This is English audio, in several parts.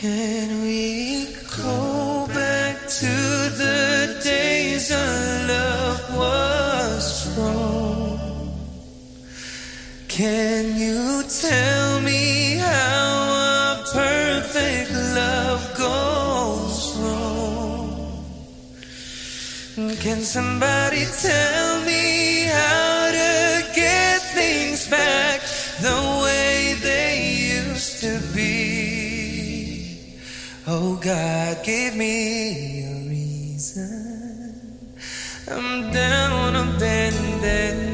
Can we go back to the days our love was strong? Can you tell me how a perfect love goes wrong? Can somebody tell God gave me a reason. I'm down on a bended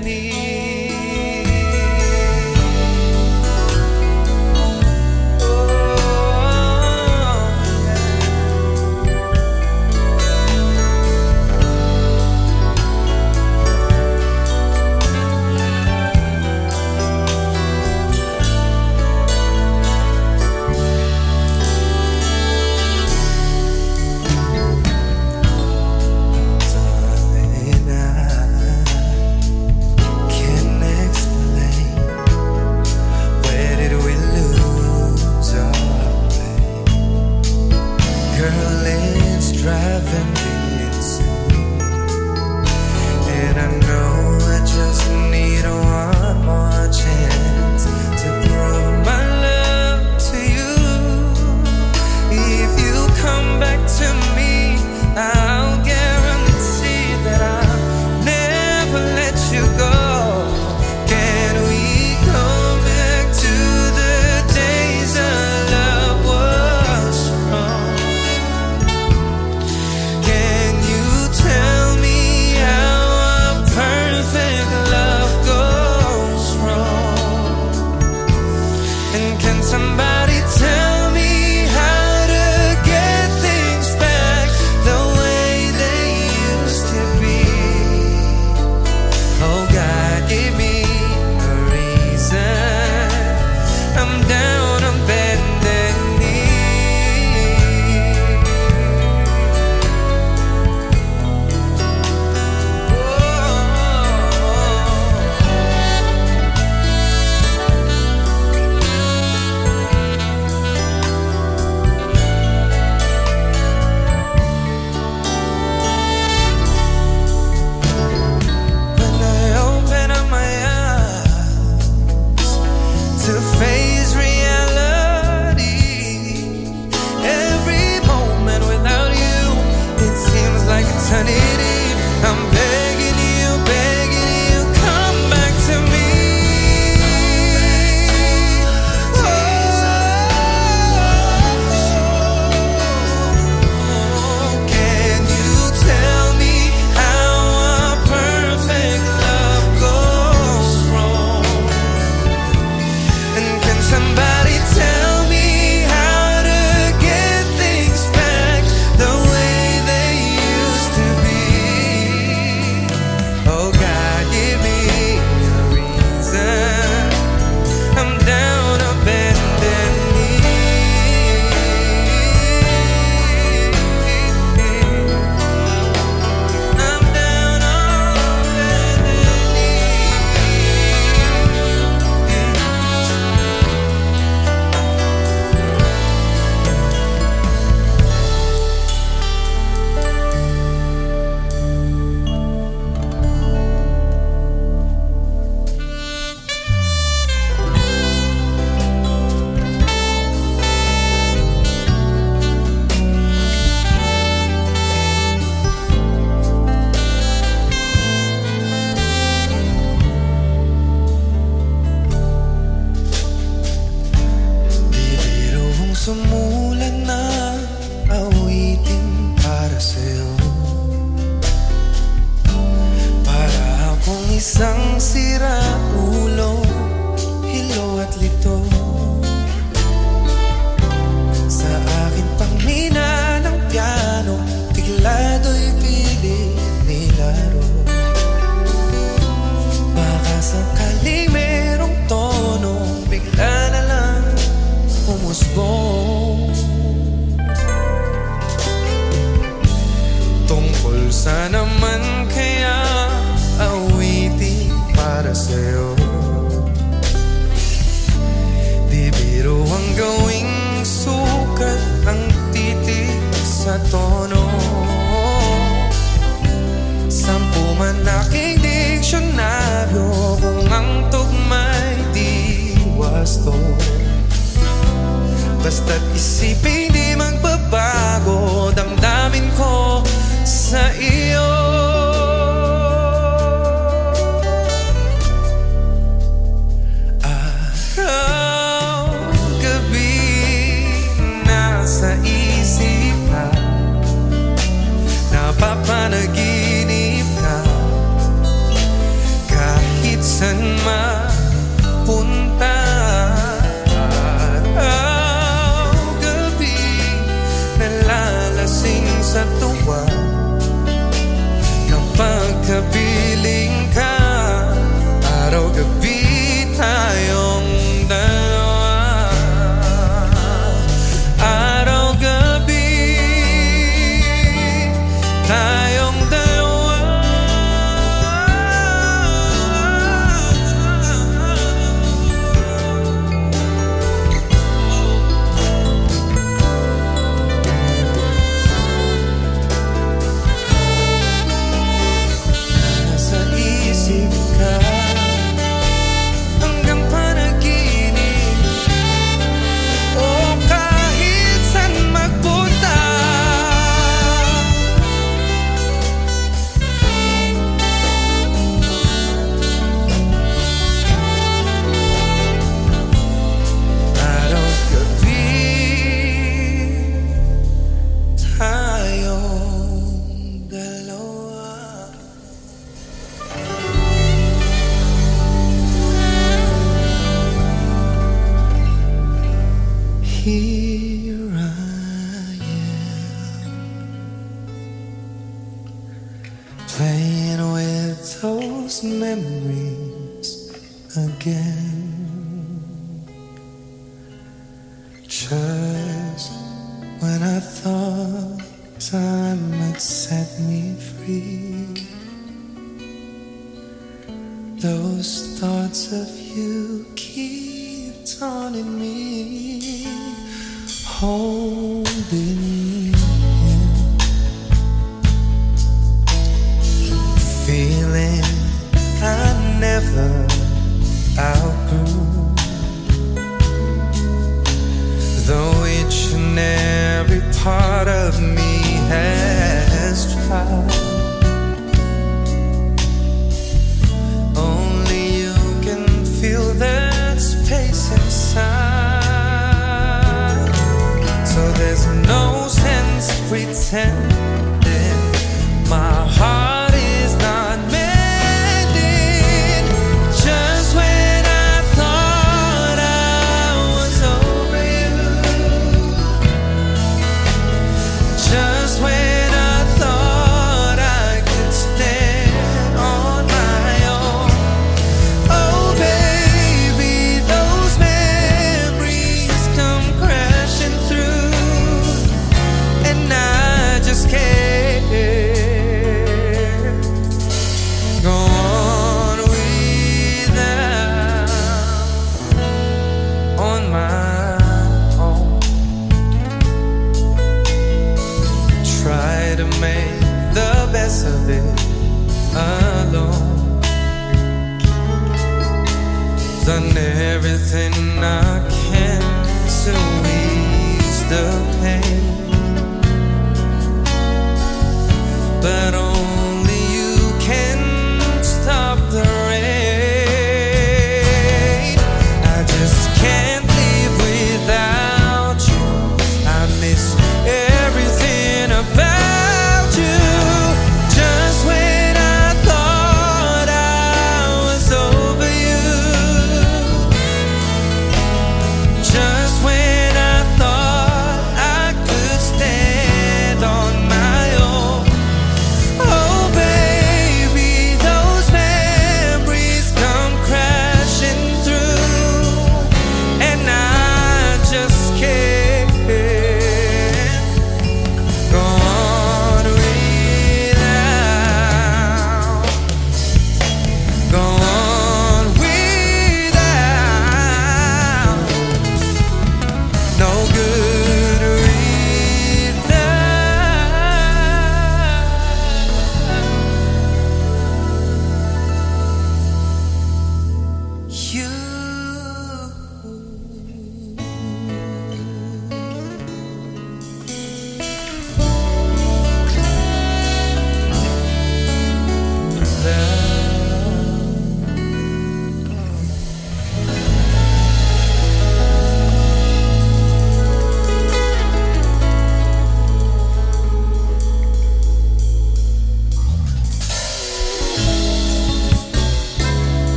Basta't isipin di magbabago. Damdamin ko sa iyo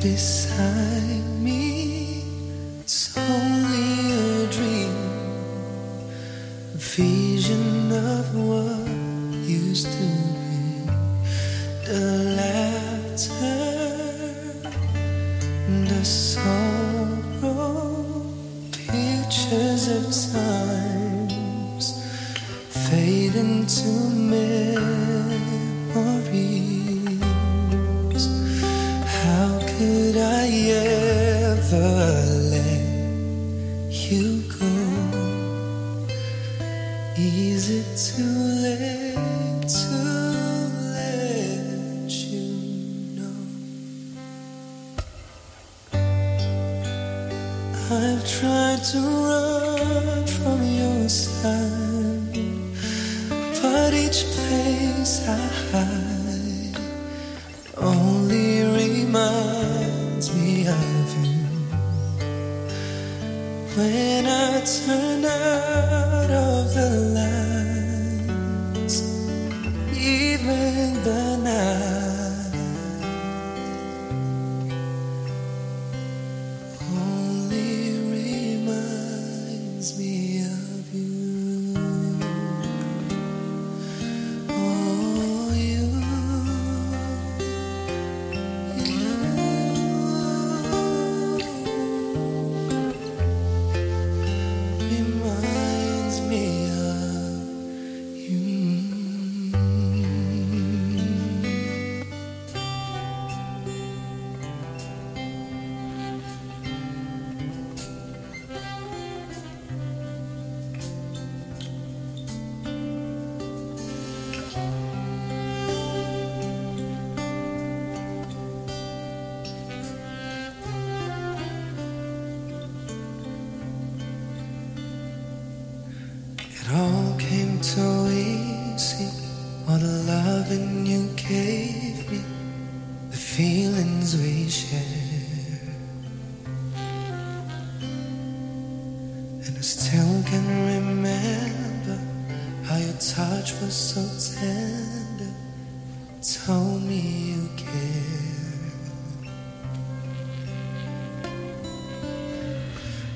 beside me. run from your side, but each place I hide only reminds me of you. When I turn out.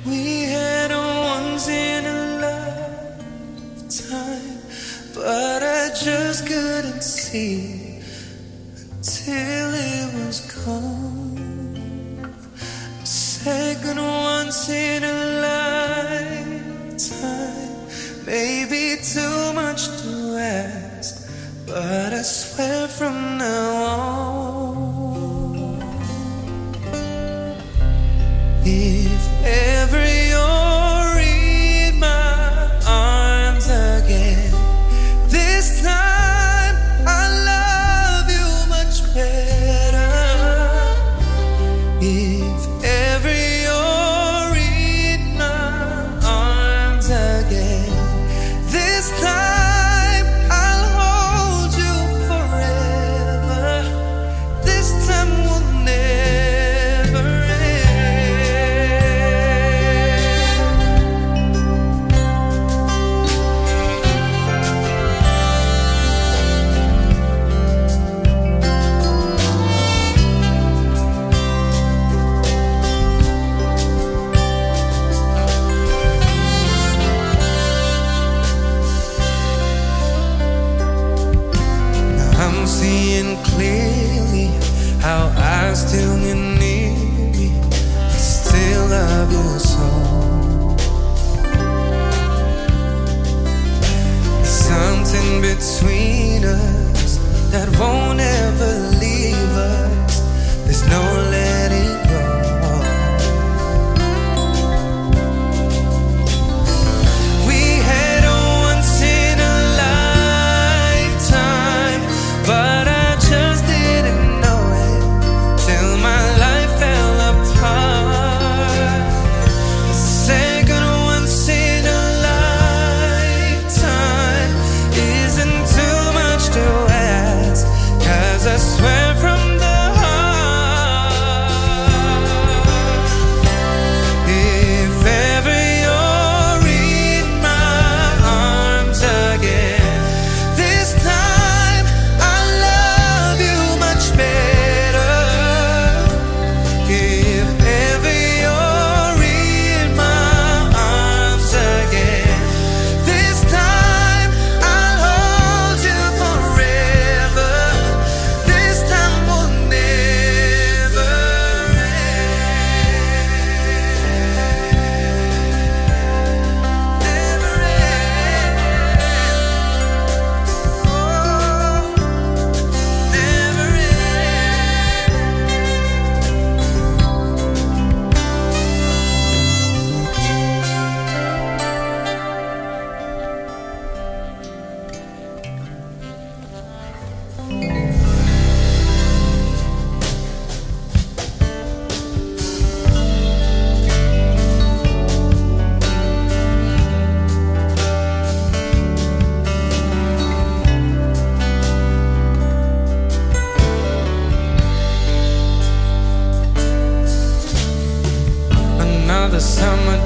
We had a once in a lifetime, but I just couldn't see until.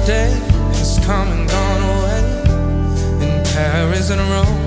day has come and gone away in Paris and Rome.